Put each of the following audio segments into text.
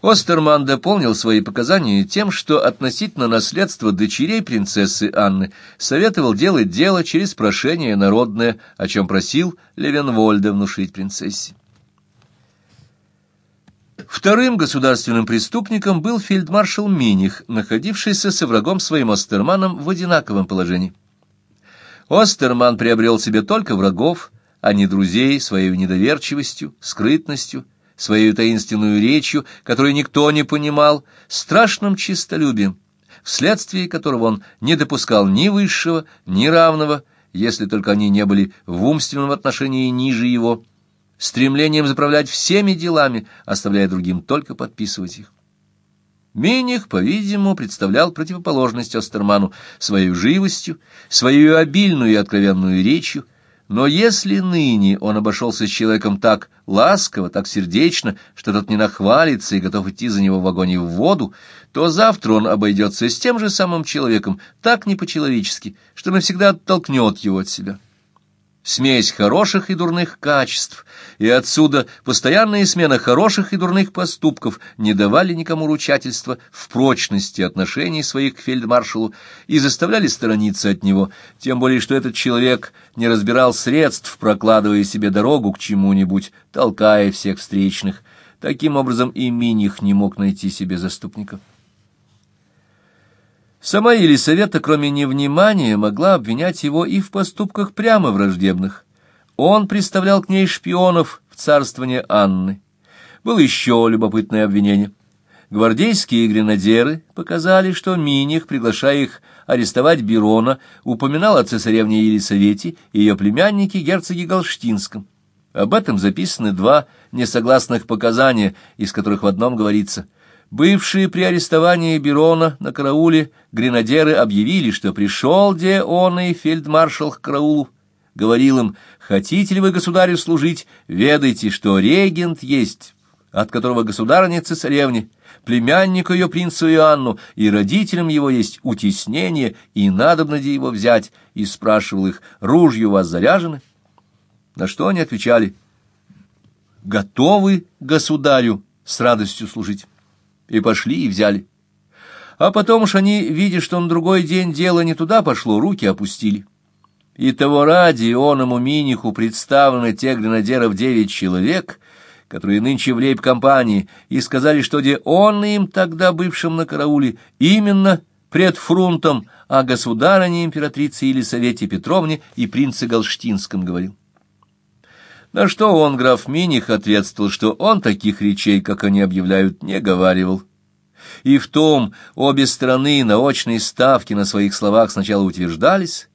Остерман дополнил свои показания тем, что относительно наследства дочерей принцессы Анны советовал делать дело через прошение народное, о чем просил Левенвольда внушить принцессе. Вторым государственным преступником был фельдмаршал Миних, находившийся со врагом своим Остерманом в одинаковом положении. Остерман приобрел себе только врагов, а не друзей своей недоверчивостью, скрытностью, своей таинственную речью, которую никто не понимал, страшным чистолюбием, вследствие которого он не допускал ни высшего, ни равного, если только они не были в умственном отношении ниже его, стремлением заправлять всеми делами, оставляя другим только подписывать их. Миних, по-видимому, представлял противоположность Остерману своей живостью, своей обильную и откровенную речью, но если ныне он обошелся с человеком так ласково, так сердечно, что тот не нахвалится и готов идти за него в огонь и в воду, то завтра он обойдется с тем же самым человеком так не по-человечески, что навсегда оттолкнет его от себя смесь хороших и дурных качеств, и отсюда постоянная смена хороших и дурных поступков не давали никому ручательства в прочности отношений своих к фельдмаршалу и заставляли сторониться от него, тем более что этот человек не разбирал средств, прокладывая себе дорогу к чему-нибудь, толкая всех встречных. Таким образом и Миних не мог найти себе заступника. Сама Елисавета, кроме невнимания, могла обвинять его и в поступках прямо враждебных. Он представлял к ней шпионов в царствование Анны. Было еще любопытное обвинение. Гвардейские гренадеры показали, что Миних, приглашая их арестовать Бирона, упоминал о цесаревне Елисавете и ее племяннике герцоге Галштинском. Об этом записаны два несогласных показания, из которых в одном говорится – Бывшие при арестовании Берона на карауле гренадеры объявили, что пришел де он и фельдмаршал к караулу. Говорил им, хотите ли вы государю служить, ведайте, что регент есть, от которого государыня цесаревне, племяннику ее принцу Иоанну, и родителям его есть утеснение, и надобно где его взять, и спрашивал их, ружья у вас заряжены? На что они отвечали, готовы государю с радостью служить и пошли и взяли. А потом уж они, видя, что на другой день дело не туда пошло, руки опустили. И того ради он ему Миниху представлены те гренадеров девять человек, которые нынче в лейб-компании, и сказали, что где он им тогда бывшим на карауле именно пред фрунтом о государыне императрице Елисавете Петровне и принце Галштинском говорил. На что он, граф Миних, ответствовал, что он таких речей, как они объявляют, не говаривал. И в том обе стороны на очной ставке на своих словах сначала утверждались,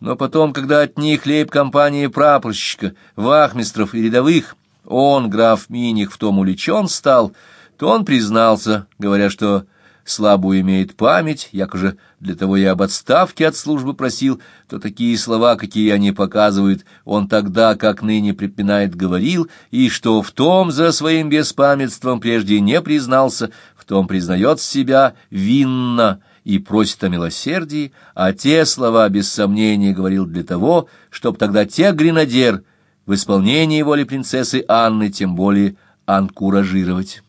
но потом, когда от них лейб-компании прапорщика, вахмистров и рядовых, он, граф Миних, в том уличен стал, то он признался, говоря, что слабую имеет память, якоже для того я об отставке от службы просил, то такие слова, какие они показывают, он тогда, как ныне припинает, говорил, и что в том за своим беспамятством прежде не признался, в том признает себя винно и просит о милосердии, а те слова, без сомнения, говорил для того, чтоб тогда те гренадер в исполнении воли принцессы Анны тем более анкуражировать.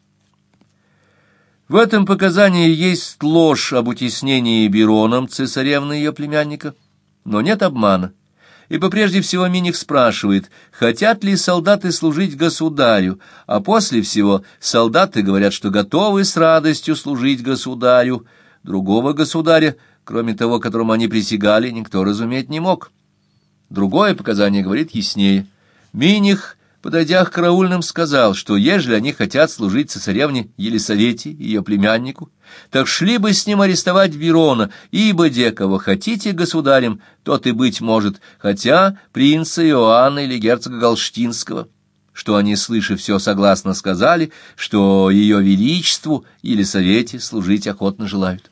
В этом показании есть ложь об утеснении Бироном цесаревны ее племянника, но нет обмана, ибо прежде всего Миних спрашивает, хотят ли солдаты служить государю, а после всего солдаты говорят, что готовы с радостью служить государю. Другого государя, кроме того, которому они присягали, никто разуметь не мог. Другое показание говорит яснее. Миних подойдя к караульным, сказал, что ежели они хотят служить цесаревне Елисавете, ее племяннику, так шли бы с ним арестовать Верона, ибо де кого хотите государем, тот и быть может, хотя принца Иоанна или герцога Галштинского, что они, слыша все, согласно сказали, что ее величеству Елисавете служить охотно желают.